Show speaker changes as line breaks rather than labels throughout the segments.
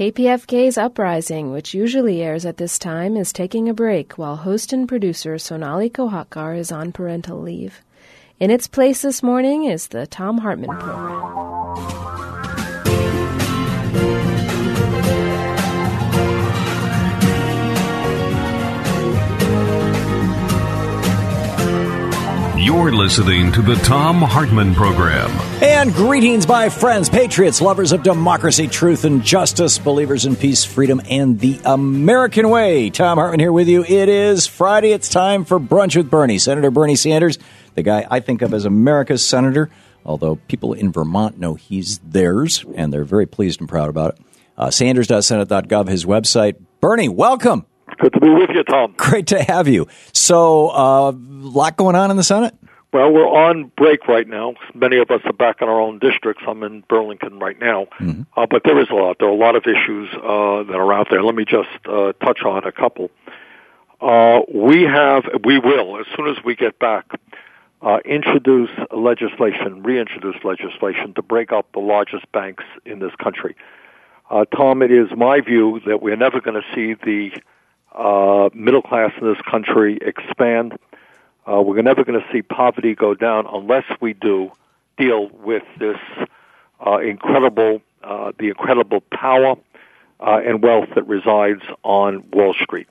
KPFK's Uprising, which usually airs at this time, is taking a break while host and producer Sonali Kolhatkar is on parental leave. In its place this morning is the Thom Hartmann program.
You're listening to the Thom Hartmann Program.
And greetings, my friends, patriots, lovers of democracy, truth, and justice, believers in peace, freedom, and the American way. Thom Hartmann here with you. It is Friday. It's time for Brunch with Bernie. Senator Bernie Sanders, the guy I think of as America's senator, although people in Vermont know he's theirs, and they're very pleased and proud about it. Uh, Sanders.senate.gov, his website. Bernie, welcome.
Good to be with you, Thom.
Great to have you. So, a uh, lot going on in the Senate?
Well, we're on break right now. Many of us are back in our own districts. I'm in Burlington right now. Mm-hmm. Uh, but there is a lot. There are a lot of issues uh, that are out there. Let me just uh, touch on a couple. Uh, we have, we will, as soon as we get back, uh, introduce legislation, reintroduce legislation to break up the largest banks in this country. Uh, Thom, it is my view that we're never going to see the uh, middle class in this country expand. Uh, we're never going to see poverty go down unless we do deal with this uh, incredible, uh, the incredible power uh, and wealth that resides on Wall Street.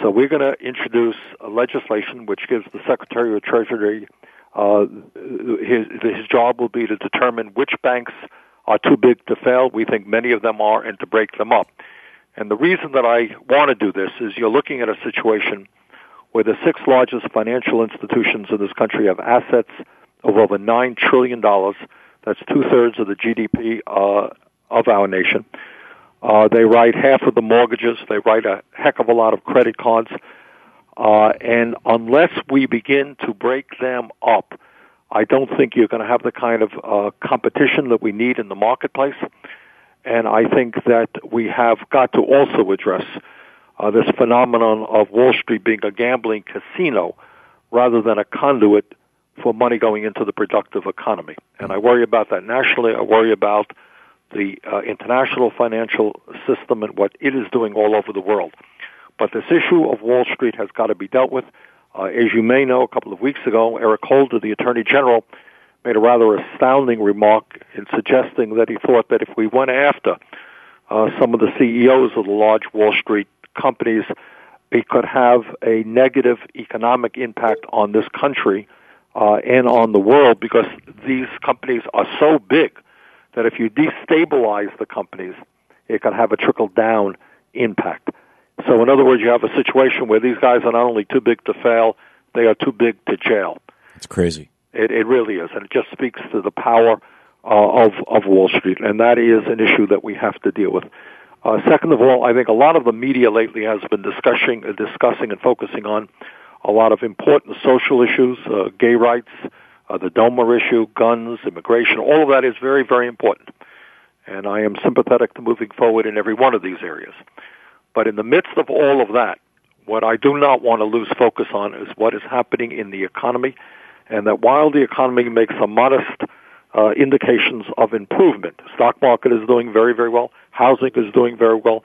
So we're going to introduce a legislation which gives the Secretary of Treasury uh, his his job will be to determine which banks are too big to fail. We think many of them are, and to break them up. And the reason that I want to do this is you're looking at a situation where the six largest financial institutions in this country have assets of over $9 trillion. That's two thirds of the GDP uh, of our nation. Uh, they write half of the mortgages. They write a heck of a lot of credit cards. Uh, and unless we begin to break them up, I don't think you're going to have the kind of uh, competition that we need in the marketplace. And I think that we have got to also address uh, this phenomenon of Wall Street being a gambling casino rather than a conduit for money going into the productive economy. And I worry about that nationally. I worry about the uh, international financial system and what it is doing all over the world. But this issue of Wall Street has got to be dealt with. Uh, as you may know, a couple of weeks ago, Eric Holder, the Attorney General, made a rather astounding remark in suggesting that he thought that if we went after uh, some of the CEOs of the large Wall Street companies, it could have a negative economic impact on this country uh, and on the world because these companies are so big that if you destabilize the companies, it can have a trickle down impact. So, in other words, you have a situation where these guys are not only too big to fail, they are too big to jail.
It's crazy.
It, it really is, and it just speaks to the power uh, of of Wall Street, and that is an issue that we have to deal with. Uh, second of all, I think a lot of the media lately has been discussing, uh, discussing and focusing on a lot of important social issues, uh, gay rights, uh, the DOMA issue, guns, immigration. All of that is very, very important, and I am sympathetic to moving forward in every one of these areas. But in the midst of all of that, what I do not want to lose focus on is what is happening in the economy and that while the economy makes some modest uh, indications of improvement, stock market is doing very, very well, housing is doing very well,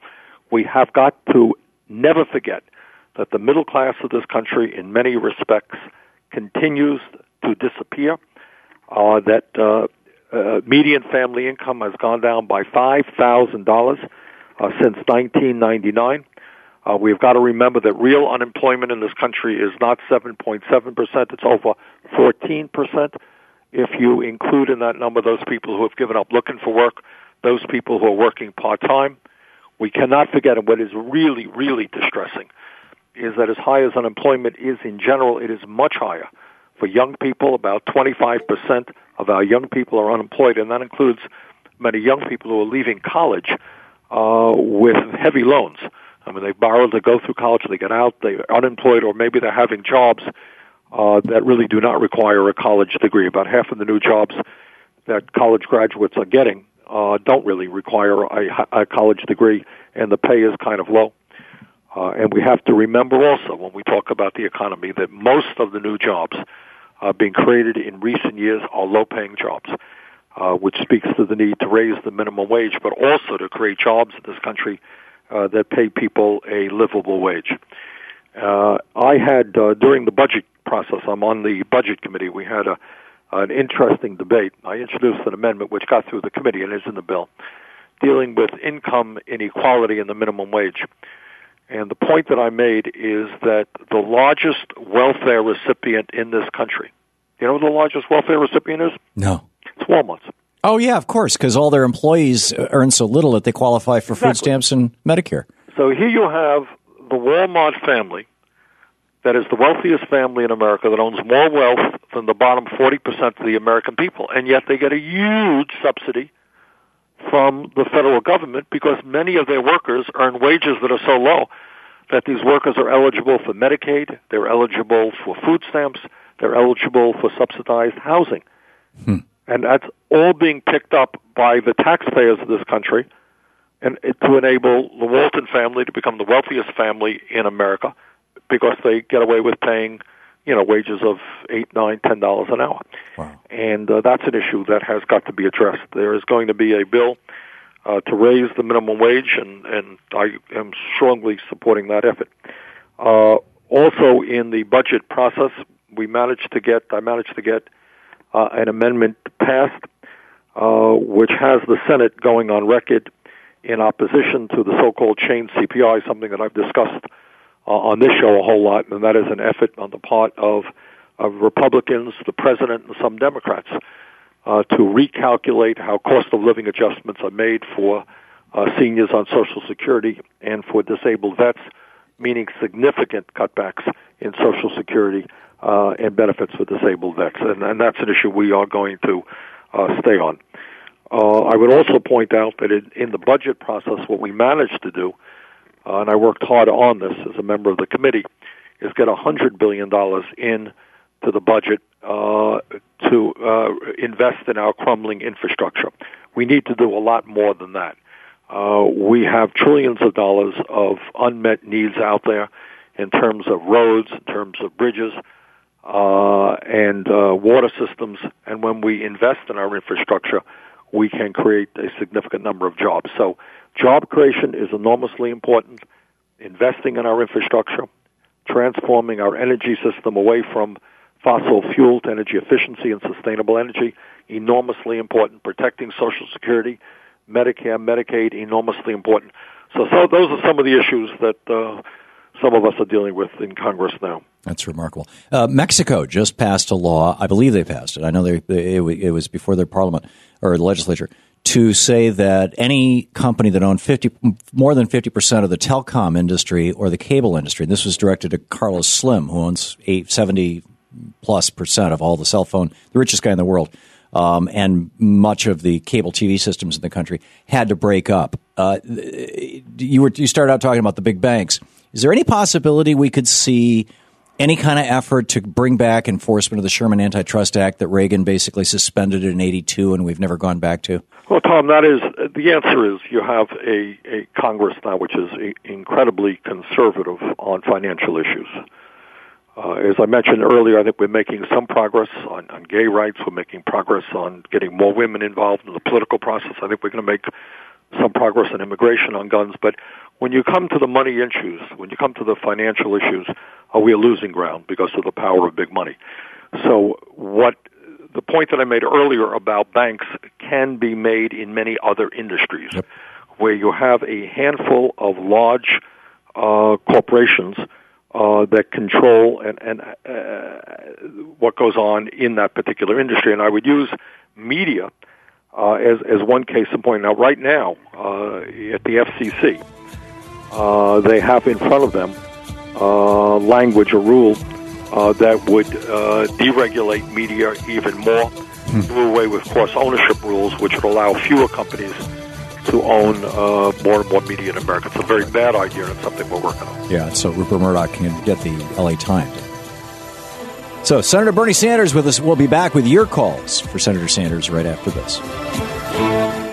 we have got to never forget that the middle class of this country, in many respects, continues to disappear, uh, that uh, uh, median family income has gone down by $5,000 uh, since 1999. Uh, we've got to remember that real unemployment in this country is not 7.7%, it's over 14%. If you include in that number those people who have given up looking for work, those people who are working part-time, we cannot forget, and what is really, really distressing is that as high as unemployment is in general, it is much higher for young people. About 25% of our young people are unemployed, and that includes many young people who are leaving college uh, with heavy loans. I mean, they borrowed to go through college, they get out, they're unemployed, or maybe they're having jobs uh, that really do not require a college degree. About half of the new jobs that college graduates are getting uh, don't really require a, a college degree, and the pay is kind of low. Uh, and we have to remember also when we talk about the economy that most of the new jobs uh, being created in recent years are low-paying jobs. uh, which speaks to the need to raise the minimum wage, but also to create jobs in this country uh, that pay people a livable wage. Uh, I had uh, during the budget process. I'm on the budget committee. We had a an interesting debate. I introduced an amendment which got through the committee and is in the bill, dealing with income inequality and the minimum wage. And the point that I made is that the largest welfare recipient in this country, you know what the largest welfare recipient is?
No.
It's Walmart.
Oh, yeah, of course, because all their employees earn so little that they qualify for
Exactly.
food stamps and Medicare.
So here you have the Walmart family that is the wealthiest family in America that owns more wealth than the bottom 40% of the American people. And yet they get a huge subsidy from the federal government because many of their workers earn wages that are so low that these workers are eligible for Medicaid, they're eligible for food stamps, they're eligible for subsidized housing. Hmm. And that's all being picked up by the taxpayers of this country and it- to enable the Walton family to become the wealthiest family in America because they get away with paying, you know, wages of eight, nine, ten dollars an hour.
Wow.
And uh, that's an issue that has got to be addressed. There is going to be a bill uh, to raise the minimum wage, and and I am strongly supporting that effort. Uh, also, in the budget process, we managed to get I managed to get uh, an amendment passed, uh, which has the Senate going on record in opposition to the so-called chain CPI, something that I've discussed uh, on this show a whole lot, and that is an effort on the part of, of Republicans, the president, and some Democrats uh, to recalculate how cost of living adjustments are made for uh, seniors on Social Security and for disabled vets, meaning significant cutbacks in Social Security uh, and benefits for disabled vets, and, and that's an issue we are going to uh, stay on. Uh, I would also point out that in, in the budget process, what we managed to do, uh, and I worked hard on this as a member of the committee, is get a hundred billion dollars in to the budget uh, to uh, invest in our crumbling infrastructure. We need to do a lot more than that. Uh, we have trillions of dollars of unmet needs out there in terms of roads, in terms of bridges, uh, and uh, water systems. And when we invest in our infrastructure, we can create a significant number of jobs. So, job creation is enormously important. Investing in our infrastructure, transforming our energy system away from fossil fuel to energy efficiency and sustainable energy, enormously important. Protecting Social Security, Medicare, Medicaid, enormously important. So, so those are some of the issues that uh, some of us are dealing with in Congress now.
That's remarkable. Uh, Mexico just passed a law. I believe they passed it. I know they, they, it, it was before their parliament or the legislature to say that any company that owned 50 more than 50% of the telecom industry or the cable industry, and this was directed to Carlos Slim, who owns eight, 70 plus percent of all the cell phone, the richest guy in the world, um, and much of the cable TV systems in the country had to break up. Uh, you were you started out talking about the big banks. Is there any possibility we could see any kind of effort to bring back enforcement of the Sherman Antitrust Act that Reagan basically suspended in '82 and we've never gone back to?
Well, Thom, that is the answer. Is you have a, a Congress now which is i incredibly conservative on financial issues. Uh, as I mentioned earlier, I think we're making some progress on, on gay rights. We're making progress on getting more women involved in the political process. I think we're going to make some progress on immigration, on guns. But when you come to the money issues, when you come to the financial issues, uh, we are losing ground because of the power of big money. So what the point that I made earlier about banks can be made in many other industries,
Yep.
where you have a handful of large uh, corporations uh, that control and, and uh, what goes on in that particular industry. And I would use media uh, as as one case in point. Now, right now, uh, at the FCC, uh, they have in front of them uh, language or rule uh, that would uh, deregulate media even more, do away with cross ownership rules, which would allow fewer companies to own uh, more and more media in America. It's a very bad idea, and it's something we're working on.
Yeah, so Rupert Murdoch can get the LA Times. So Senator Bernie Sanders with us. We'll be back with your calls for Senator Sanders right after this.